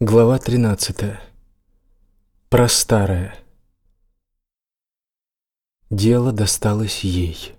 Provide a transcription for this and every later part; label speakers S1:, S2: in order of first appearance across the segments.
S1: Глава 13. Про старое. Дело досталось ей.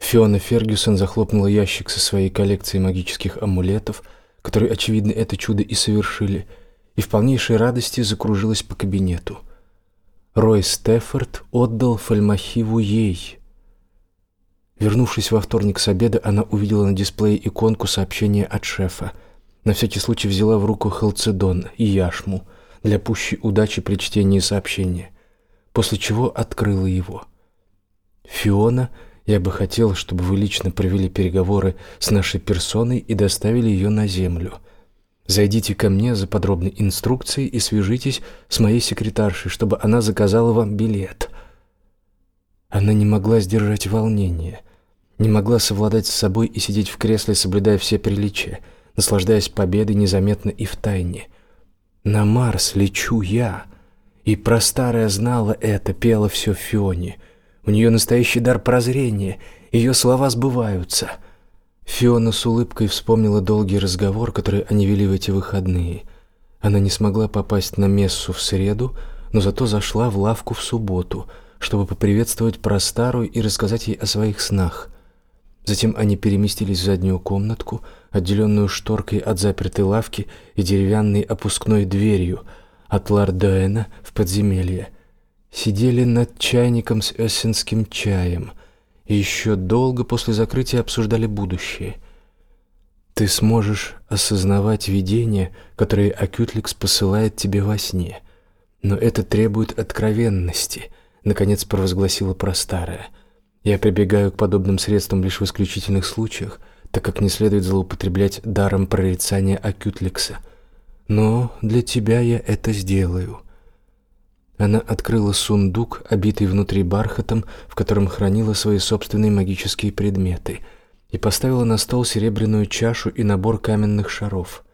S1: Фиона Фергюсон захлопнула ящик со своей коллекцией магических амулетов, которые, очевидно, это чудо и совершили, и в полнейшей радости закружилась по кабинету. Рой Стефорд отдал фальмахиву ей. Вернувшись во вторник с обеда, она увидела на дисплее иконку сообщения от шефа — на всякий случай взяла в руку халцедон и яшму для пущей удачи при чтении сообщения, после чего открыла его. «Фиона, я бы хотел, чтобы вы лично провели переговоры с нашей персоной и доставили ее на землю. Зайдите ко мне за подробной инструкцией и свяжитесь с моей секретаршей, чтобы она заказала вам билет». Она не могла сдержать волнение, не могла совладать с собой и сидеть в кресле, соблюдая все приличия – наслаждаясь победой незаметно и в тайне. На Марс лечу я, и про старое знала это, пела все Фионе. У нее настоящий дар прозрения, ее слова сбываются. Фиона с улыбкой вспомнила долгий разговор, который они вели в эти выходные. Она не смогла попасть на мессу в среду, но зато зашла в лавку в субботу, чтобы поприветствовать про старую и рассказать ей о своих снах. Затем они переместились в заднюю комнатку, отделенную шторкой от запертой лавки и деревянной опускной дверью от Лардоэна в подземелье. Сидели над чайником с эссенским чаем и еще долго после закрытия обсуждали будущее. Ты сможешь осознавать видения, которые Акютликс посылает тебе во сне, но это требует откровенности, наконец провозгласила Простарая. Я прибегаю к подобным средствам лишь в исключительных случаях, так как не следует злоупотреблять даром прорицания Акютликса. Но для тебя я это сделаю. Она открыла сундук, обитый внутри бархатом, в котором хранила свои собственные магические предметы, и поставила на стол серебряную чашу и набор каменных шаров.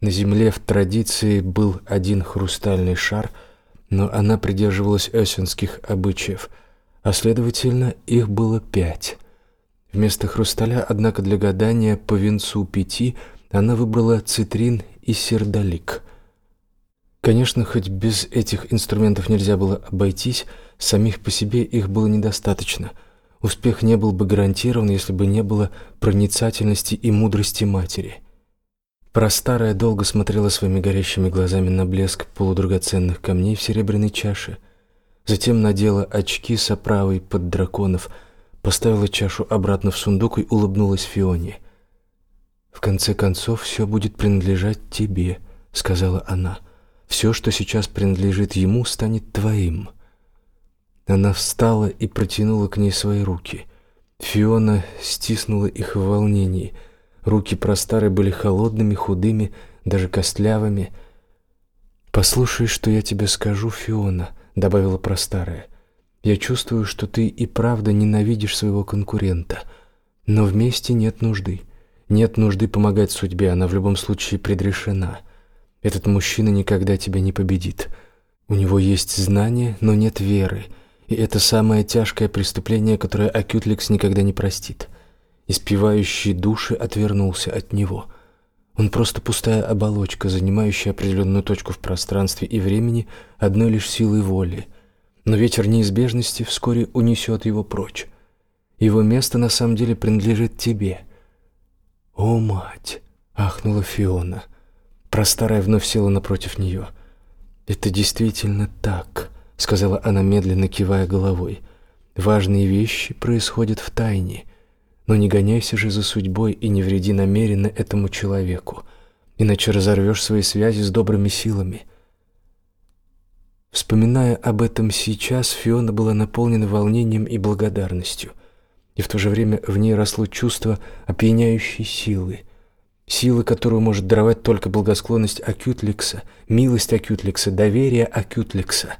S1: На земле в традиции был один хрустальный шар, но она придерживалась эссенских обычаев – а следовательно, их было пять. Вместо хрусталя, однако, для гадания по венцу пяти она выбрала цитрин и сердолик. Конечно, хоть без этих инструментов нельзя было обойтись, самих по себе их было недостаточно. Успех не был бы гарантирован, если бы не было проницательности и мудрости матери. Простарая долго смотрела своими горящими глазами на блеск полудрагоценных камней в серебряной чаше – Затем надела очки с оправой под драконов, поставила чашу обратно в сундук и улыбнулась Фионе. В конце концов, все будет принадлежать тебе, сказала она. Все, что сейчас принадлежит ему, станет твоим. Она встала и протянула к ней свои руки. Фиона стиснула их в волнении. Руки простары были холодными, худыми, даже костлявыми. Послушай, что я тебе скажу, Фиона добавила про старое. Я чувствую, что ты и правда ненавидишь своего конкурента, но вместе нет нужды. Нет нужды помогать судьбе, она в любом случае предрешена. Этот мужчина никогда тебя не победит. У него есть знания, но нет веры, и это самое тяжкое преступление, которое Акютликс никогда не простит. Испевающий души отвернулся от него. Он просто пустая оболочка, занимающая определенную точку в пространстве и времени одной лишь силой воли. Но ветер неизбежности вскоре унесет его прочь. Его место на самом деле принадлежит тебе. О, мать, ахнула Фиона. Простарая вновь села напротив нее. Это действительно так, сказала она медленно кивая головой. Важные вещи происходят в тайне. Но не гоняйся же за судьбой и не вреди намеренно этому человеку, иначе разорвешь свои связи с добрыми силами. Вспоминая об этом сейчас, Фиона была наполнена волнением и благодарностью, и в то же время в ней росло чувство опьяняющей силы, силы, которую может даровать только благосклонность Акютликса, милость Акютликса, доверие Акютликса.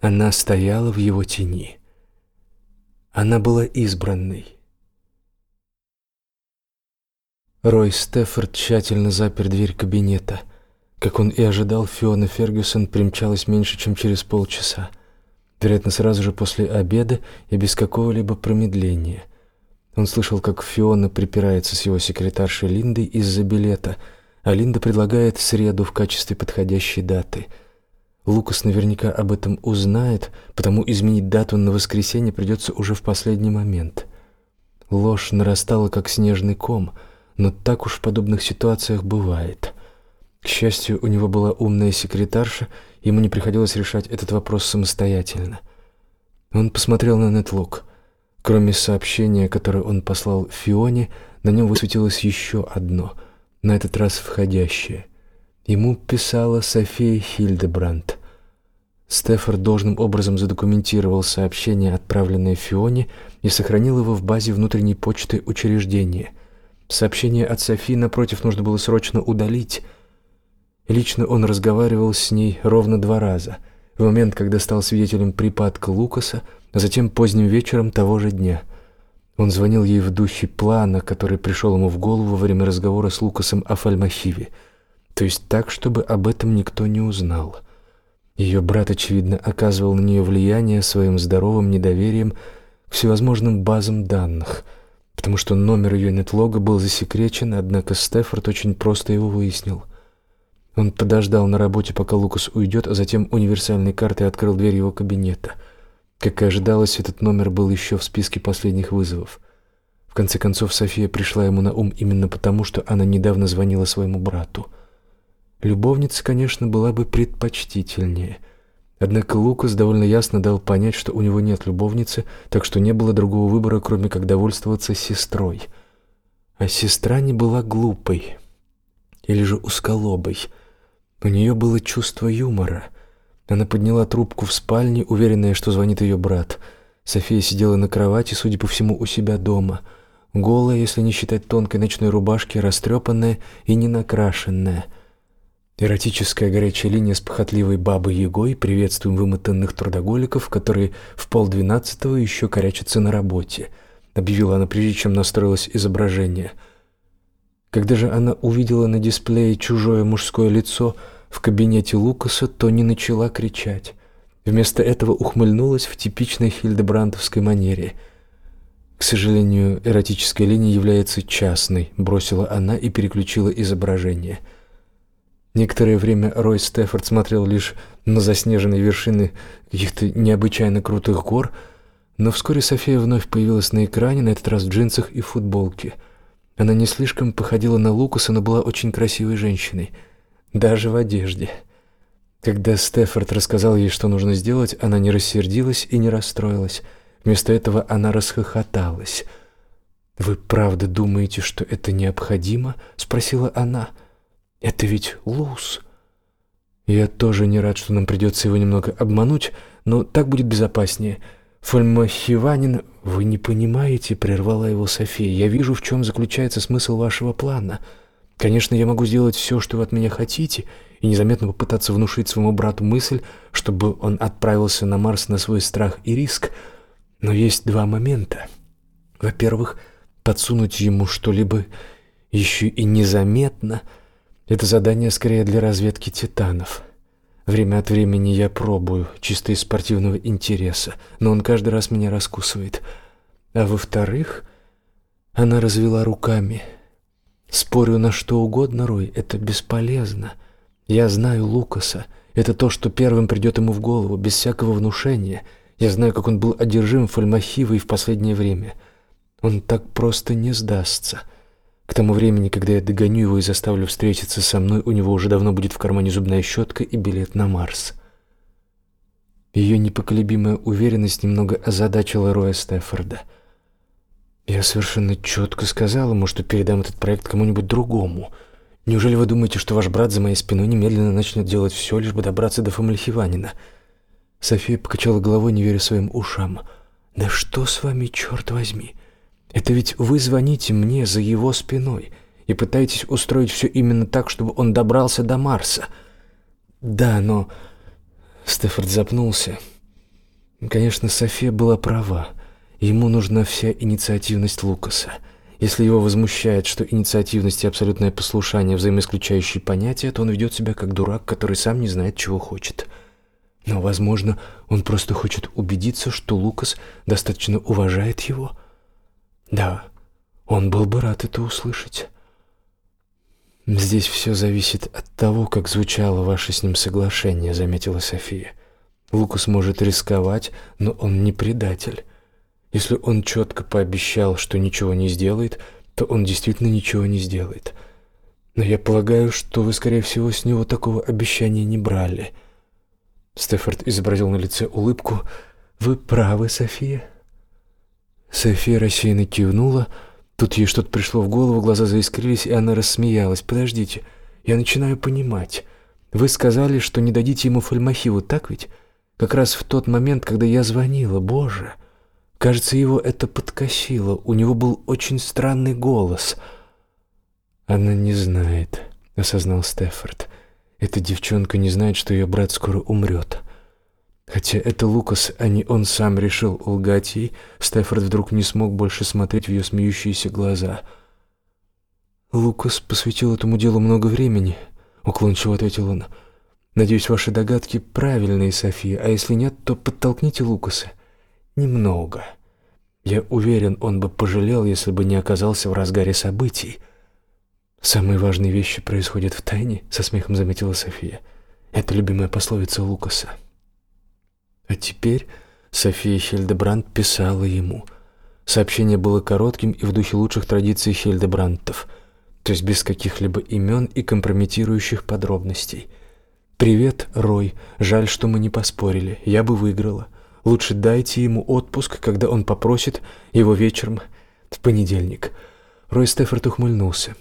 S1: Она стояла в его тени. Она была избранной. Рой Стефорд тщательно запер дверь кабинета. Как он и ожидал, Фиона Фергюсон примчалась меньше, чем через полчаса. Вероятно, сразу же после обеда и без какого-либо промедления. Он слышал, как Фиона припирается с его секретаршей Линдой из-за билета, а Линда предлагает среду в качестве подходящей даты. Лукас наверняка об этом узнает, потому изменить дату на воскресенье придется уже в последний момент. Ложь нарастала, как снежный ком, но так уж в подобных ситуациях бывает. К счастью, у него была умная секретарша, ему не приходилось решать этот вопрос самостоятельно. Он посмотрел на Нетлук. Кроме сообщения, которое он послал Фионе, на нем высветилось еще одно, на этот раз входящее. Ему писала София Хильдебрандт. Стефор должным образом задокументировал сообщение, отправленное Фионе, и сохранил его в базе внутренней почты учреждения. Сообщение от Софи, напротив, нужно было срочно удалить. Лично он разговаривал с ней ровно два раза. В момент, когда стал свидетелем припадка Лукаса, а затем поздним вечером того же дня. Он звонил ей в духе плана, который пришел ему в голову во время разговора с Лукасом о Фальмахиве, то есть так, чтобы об этом никто не узнал. Ее брат, очевидно, оказывал на нее влияние своим здоровым недоверием к всевозможным базам данных, потому что номер ее нетлога был засекречен, однако Стефорд очень просто его выяснил. Он подождал на работе, пока Лукас уйдет, а затем универсальной картой открыл дверь его кабинета. Как и ожидалось, этот номер был еще в списке последних вызовов. В конце концов, София пришла ему на ум именно потому, что она недавно звонила своему брату. Любовница, конечно, была бы предпочтительнее — Однако Лукас довольно ясно дал понять, что у него нет любовницы, так что не было другого выбора, кроме как довольствоваться сестрой. А сестра не была глупой или же узколобой. У нее было чувство юмора. Она подняла трубку в спальне, уверенная, что звонит ее брат. София сидела на кровати, судя по всему, у себя дома, голая, если не считать тонкой ночной рубашки, растрепанная и не накрашенная — Эротическая горячая линия с похотливой бабой Егой, приветствуем вымотанных трудоголиков, которые в полдвенадцатого еще корячатся на работе, объявила она прежде чем настроилось изображение. Когда же она увидела на дисплее чужое мужское лицо в кабинете Лукаса, то не начала кричать. Вместо этого ухмыльнулась в типичной хильдебрандовской манере. К сожалению, эротическая линия является частной, бросила она и переключила изображение. Некоторое время Рой Стефорд смотрел лишь на заснеженные вершины каких-то необычайно крутых гор, но вскоре София вновь появилась на экране, на этот раз в джинсах и футболке. Она не слишком походила на Лукаса, но была очень красивой женщиной, даже в одежде. Когда Стефорд рассказал ей, что нужно сделать, она не рассердилась и не расстроилась. Вместо этого она расхохоталась. «Вы правда думаете, что это необходимо?» — спросила она. — это ведь Луз. Я тоже не рад, что нам придется его немного обмануть, но так будет безопаснее. Фольмахиванин, вы не понимаете, прервала его София. Я вижу, в чем заключается смысл вашего плана. Конечно, я могу сделать все, что вы от меня хотите, и незаметно попытаться внушить своему брату мысль, чтобы он отправился на Марс на свой страх и риск. Но есть два момента. Во-первых, подсунуть ему что-либо еще и незаметно — это задание скорее для разведки титанов. Время от времени я пробую, чисто из спортивного интереса, но он каждый раз меня раскусывает. А во-вторых, она развела руками. Спорю на что угодно, Рой, это бесполезно. Я знаю Лукаса. Это то, что первым придет ему в голову, без всякого внушения. Я знаю, как он был одержим фольмахивой в последнее время. Он так просто не сдастся. К тому времени, когда я догоню его и заставлю встретиться со мной, у него уже давно будет в кармане зубная щетка и билет на Марс. Ее непоколебимая уверенность немного озадачила Роя Стефорда. Я совершенно четко сказал ему, что передам этот проект кому-нибудь другому. Неужели вы думаете, что ваш брат за моей спиной немедленно начнет делать все, лишь бы добраться до Фомальхиванина? София покачала головой, не веря своим ушам. Да что с вами, черт возьми? Это ведь вы звоните мне за его спиной и пытаетесь устроить все именно так, чтобы он добрался до Марса. Да, но Стефорд запнулся. Конечно, София была права. Ему нужна вся инициативность Лукаса. Если его возмущает, что инициативность и абсолютное послушание взаимоисключающие понятия, то он ведет себя как дурак, который сам не знает, чего хочет. Но, возможно, он просто хочет убедиться, что Лукас достаточно уважает его. Да, он был бы рад это услышать. «Здесь все зависит от того, как звучало ваше с ним соглашение», — заметила София. «Лукас может рисковать, но он не предатель. Если он четко пообещал, что ничего не сделает, то он действительно ничего не сделает. Но я полагаю, что вы, скорее всего, с него такого обещания не брали». Стефорд изобразил на лице улыбку. «Вы правы, София». София рассеянно кивнула, — Тут ей что-то пришло в голову, глаза заискрились, и она рассмеялась. «Подождите, я начинаю понимать. Вы сказали, что не дадите ему фольмахиву, так ведь? Как раз в тот момент, когда я звонила. Боже! Кажется, его это подкосило. У него был очень странный голос». «Она не знает», — осознал Стефорд. «Эта девчонка не знает, что ее брат скоро умрет». Хотя это Лукас, а не он сам решил лгать ей, Стефорд вдруг не смог больше смотреть в ее смеющиеся глаза. «Лукас посвятил этому делу много времени», — уклончиво ответил он. «Надеюсь, ваши догадки правильные, София, а если нет, то подтолкните Лукаса. Немного. Я уверен, он бы пожалел, если бы не оказался в разгаре событий». «Самые важные вещи происходят в тайне», — со смехом заметила София. «Это любимая пословица Лукаса». А теперь София Хильдебранд писала ему. Сообщение было коротким и в духе лучших традиций Хильдебрандтов, то есть без каких-либо имен и компрометирующих подробностей. «Привет, Рой. Жаль, что мы не поспорили. Я бы выиграла. Лучше дайте ему отпуск, когда он попросит его вечером в понедельник». Рой Стефорд ухмыльнулся.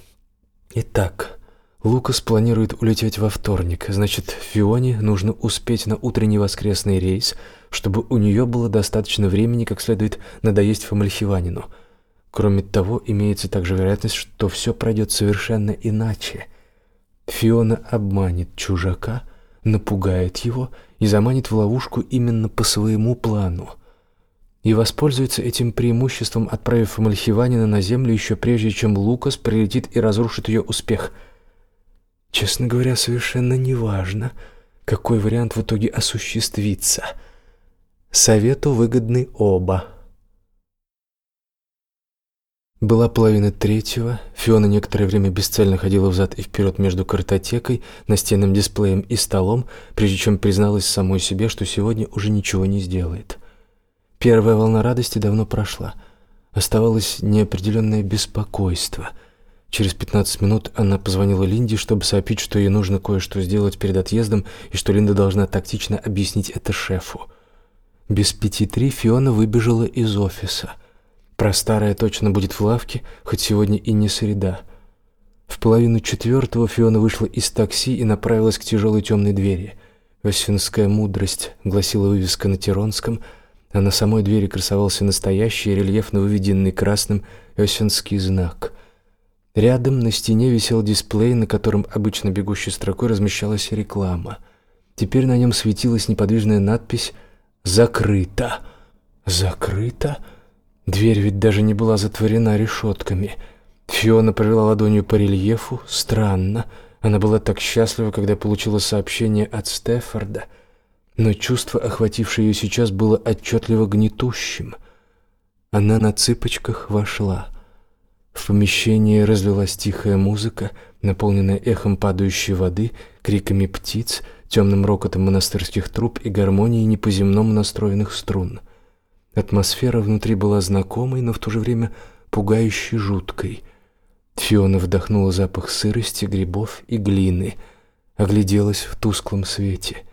S1: «Итак, Лукас планирует улететь во вторник, значит, Фионе нужно успеть на утренний воскресный рейс, чтобы у нее было достаточно времени как следует надоесть Фомальхиванину. Кроме того, имеется также вероятность, что все пройдет совершенно иначе. Фиона обманет чужака, напугает его и заманит в ловушку именно по своему плану. И воспользуется этим преимуществом, отправив Фомальхиванина на землю еще прежде, чем Лукас прилетит и разрушит ее успех – Честно говоря, совершенно неважно, какой вариант в итоге осуществится. Совету выгодны оба. Была половина третьего. Фиона некоторое время бесцельно ходила взад и вперед между картотекой, настенным дисплеем и столом, прежде чем призналась самой себе, что сегодня уже ничего не сделает. Первая волна радости давно прошла. Оставалось неопределенное беспокойство — Через 15 минут она позвонила Линде, чтобы сообщить, что ей нужно кое-что сделать перед отъездом и что Линда должна тактично объяснить это шефу. Без пяти три Фиона выбежала из офиса. Про старое точно будет в лавке, хоть сегодня и не среда. В половину четвертого Фиона вышла из такси и направилась к тяжелой темной двери. «Осинская мудрость», — гласила вывеска на Тиронском, а на самой двери красовался настоящий рельефно выведенный красным «Осинский знак». Рядом на стене висел дисплей, на котором обычно бегущей строкой размещалась реклама. Теперь на нем светилась неподвижная надпись «Закрыто». «Закрыто?» Дверь ведь даже не была затворена решетками. Фиона провела ладонью по рельефу. Странно. Она была так счастлива, когда получила сообщение от Стефорда. Но чувство, охватившее ее сейчас, было отчетливо гнетущим. Она на цыпочках вошла. В помещении разлилась тихая музыка, наполненная эхом падающей воды, криками птиц, темным рокотом монастырских труб и гармонией не по-земному настроенных струн. Атмосфера внутри была знакомой, но в то же время пугающе жуткой. Фиона вдохнула запах сырости, грибов и глины, огляделась в тусклом свете.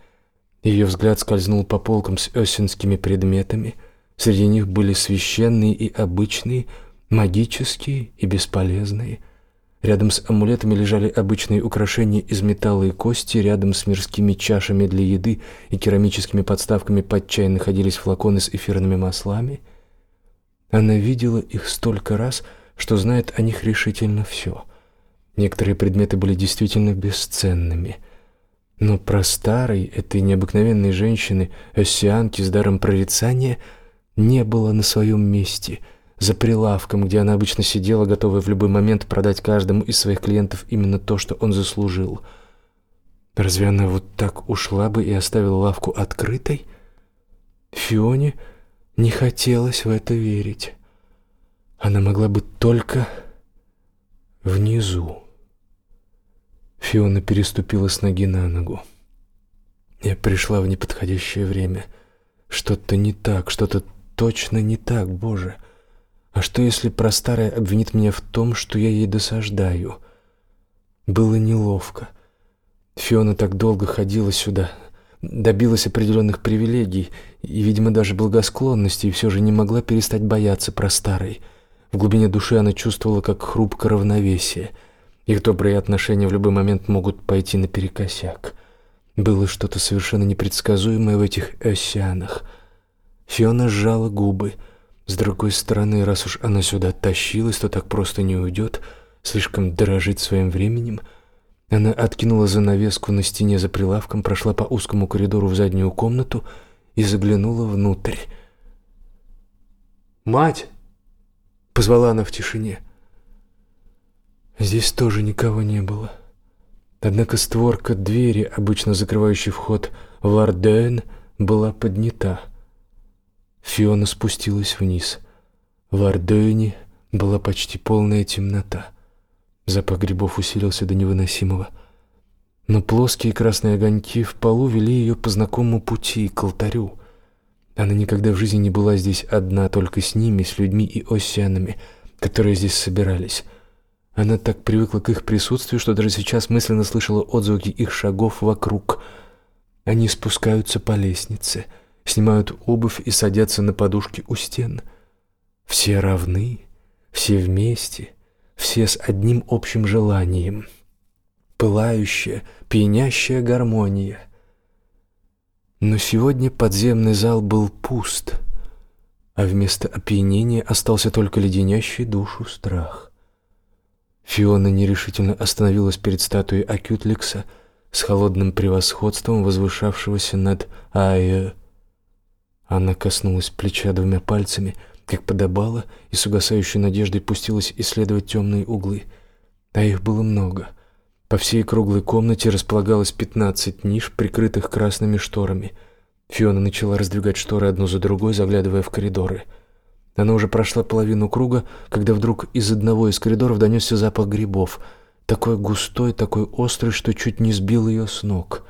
S1: Ее взгляд скользнул по полкам с осенскими предметами. Среди них были священные и обычные – магические и бесполезные. Рядом с амулетами лежали обычные украшения из металла и кости, рядом с мирскими чашами для еды и керамическими подставками под чай находились флаконы с эфирными маслами. Она видела их столько раз, что знает о них решительно все. Некоторые предметы были действительно бесценными. Но про старой, этой необыкновенной женщины, оссианки с даром прорицания, не было на своем месте — за прилавком, где она обычно сидела, готовая в любой момент продать каждому из своих клиентов именно то, что он заслужил. Разве она вот так ушла бы и оставила лавку открытой? Фионе не хотелось в это верить. Она могла быть только внизу. Фиона переступила с ноги на ногу. Я пришла в неподходящее время. Что-то не так, что-то точно не так, Боже. А что, если простарая обвинит меня в том, что я ей досаждаю? Было неловко. Фиона так долго ходила сюда, добилась определенных привилегий и, видимо, даже благосклонности, и все же не могла перестать бояться простарой. В глубине души она чувствовала, как хрупко равновесие. Их добрые отношения в любой момент могут пойти наперекосяк. Было что-то совершенно непредсказуемое в этих осянах. Фиона сжала губы. С другой стороны, раз уж она сюда тащилась, то так просто не уйдет, слишком дорожит своим временем. Она откинула занавеску на стене за прилавком, прошла по узкому коридору в заднюю комнату и заглянула внутрь. «Мать!» — позвала она в тишине. Здесь тоже никого не было. Однако створка двери, обычно закрывающей вход в Ларден, была поднята. Фиона спустилась вниз. В Ардене была почти полная темнота. Запах грибов усилился до невыносимого. Но плоские красные огоньки в полу вели ее по знакомому пути к алтарю. Она никогда в жизни не была здесь одна, только с ними, с людьми и осянами, которые здесь собирались. Она так привыкла к их присутствию, что даже сейчас мысленно слышала отзвуки их шагов вокруг. Они спускаются по лестнице, снимают обувь и садятся на подушки у стен. Все равны, все вместе, все с одним общим желанием. Пылающая, пьянящая гармония. Но сегодня подземный зал был пуст, а вместо опьянения остался только леденящий душу страх. Фиона нерешительно остановилась перед статуей Акютликса с холодным превосходством, возвышавшегося над Айо. Она коснулась плеча двумя пальцами, как подобало, и с угасающей надеждой пустилась исследовать темные углы. А их было много. По всей круглой комнате располагалось пятнадцать ниш, прикрытых красными шторами. Фиона начала раздвигать шторы одну за другой, заглядывая в коридоры — она уже прошла половину круга, когда вдруг из одного из коридоров донесся запах грибов, такой густой, такой острый, что чуть не сбил ее с ног.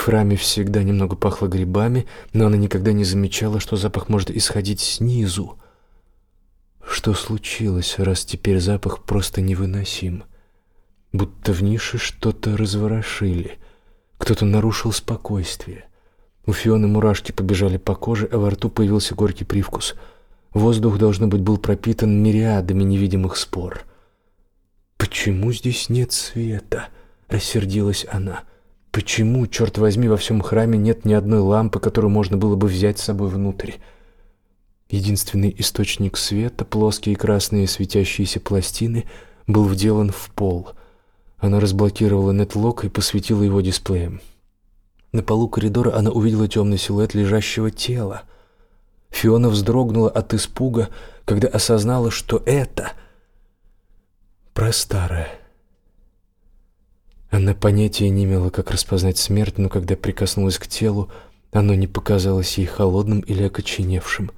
S1: В храме всегда немного пахло грибами, но она никогда не замечала, что запах может исходить снизу. Что случилось, раз теперь запах просто невыносим? Будто в нише что-то разворошили. Кто-то нарушил спокойствие. У Фионы мурашки побежали по коже, а во рту появился горький привкус — Воздух, должно быть, был пропитан мириадами невидимых спор. «Почему здесь нет света?» — рассердилась она. «Почему, черт возьми, во всем храме нет ни одной лампы, которую можно было бы взять с собой внутрь?» Единственный источник света, плоские красные светящиеся пластины, был вделан в пол. Она разблокировала нетлок и посветила его дисплеем. На полу коридора она увидела темный силуэт лежащего тела — Фиона вздрогнула от испуга, когда осознала, что это простарая. Она понятия не имела, как распознать смерть, но когда прикоснулась к телу, оно не показалось ей холодным или окоченевшим.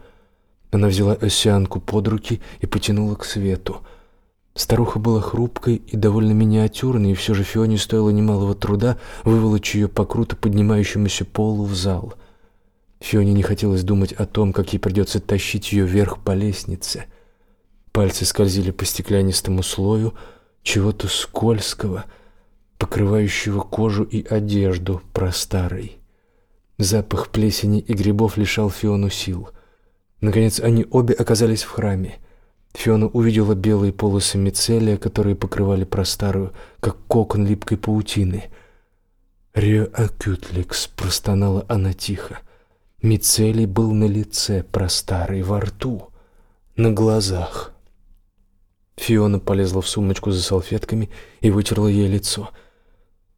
S1: Она взяла осянку под руки и потянула к свету. Старуха была хрупкой и довольно миниатюрной, и все же Фионе стоило немалого труда выволочь ее по круто поднимающемуся полу в зал. Фионе не хотелось думать о том, как ей придется тащить ее вверх по лестнице. Пальцы скользили по стеклянистому слою чего-то скользкого, покрывающего кожу и одежду простарой. Запах плесени и грибов лишал Фиону сил. Наконец они обе оказались в храме. Фиона увидела белые полосы мицелия, которые покрывали простарую, как кокон липкой паутины. «Рио Акютликс», — простонала она тихо. Мицелий был на лице, простарый во рту, на глазах. Фиона полезла в сумочку за салфетками и вытерла ей лицо.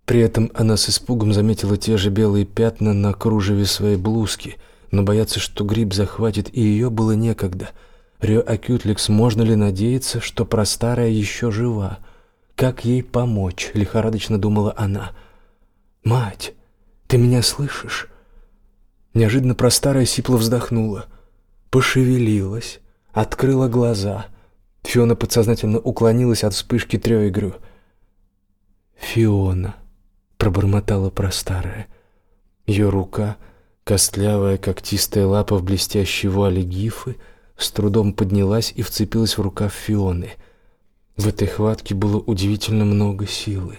S1: При этом она с испугом заметила те же белые пятна на кружеве своей блузки, но бояться, что гриб захватит и ее было некогда. Рио Акютликс, можно ли надеяться, что простарая еще жива? Как ей помочь? Лихорадочно думала она. Мать, ты меня слышишь? Неожиданно простарая сипло вздохнула, пошевелилась, открыла глаза. Фиона подсознательно уклонилась от вспышки Трёйгрю. «Фиона», пробормотала про старое. Ее рука, костлявая когтистая лапа в блестящей вуале гифы, с трудом поднялась и вцепилась в рукав Фионы. В этой хватке было удивительно много силы.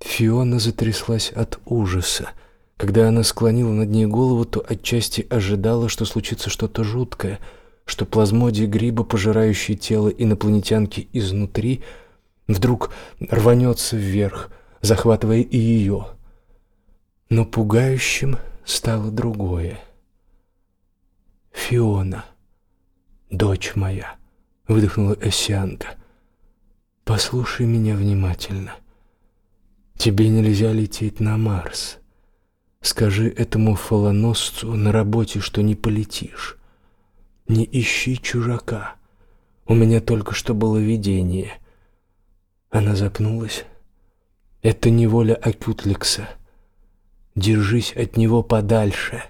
S1: Фиона затряслась от ужаса. Когда она склонила над ней голову, то отчасти ожидала, что случится что-то жуткое, что плазмодий гриба, пожирающий тело инопланетянки изнутри, вдруг рванется вверх, захватывая и ее. Но пугающим стало другое. «Фиона, дочь моя», — выдохнула Эссианка, — «послушай меня внимательно. Тебе нельзя лететь на Марс. Скажи этому фалоносцу на работе, что не полетишь. Не ищи чужака. У меня только что было видение». Она запнулась. «Это не воля Акютликса. Держись от него подальше».